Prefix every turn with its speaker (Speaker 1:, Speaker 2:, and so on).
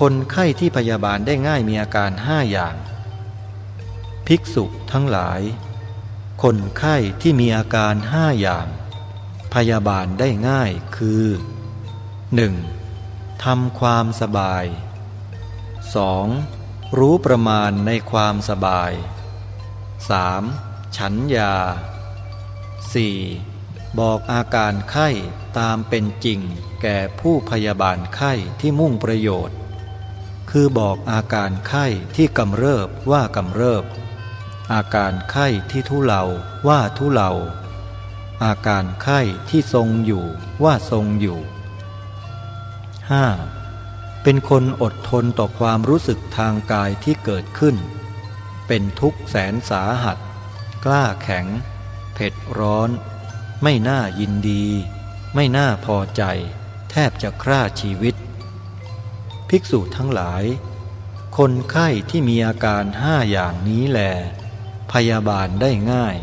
Speaker 1: คนไข้ที่พยาบาลได้ง่ายมีอาการห้าอย่าง ภิกษุทั้งหลาย คนไข้ที่มีอาการห้าอย่าง พยาบาลได้ง่ายคือ 1. ทำความสบาย 2. รู้ประมาณในความสบาย 3. ฉันยา 4. บอกอาการไข้ตามเป็นจริงแก่ผู้พยาบาลไข้ที่มุ่งประโยชน์ คือบอกอาการไข้ที่กำเริบว่ากำเริบ อาการไข้ที่ทุเลาว่าทุเลา อาการไข้ที่ทรงอยู่ว่าทรงอยู่ 5. เป็นคนอดทนต่อความรู้สึกทางกายที่เกิดขึ้น เป็นทุกข์แสนสาหัส กล้าแข็ง เผ็ดร้อน ไม่น่ายินดี ไม่น่าพอใจ แทบจะฆ่าชีวิต ภิกษุทั้งหลาย คนไข้ที่มีอาการห้าอย่างนี้แลพยาบาลได้ง่าย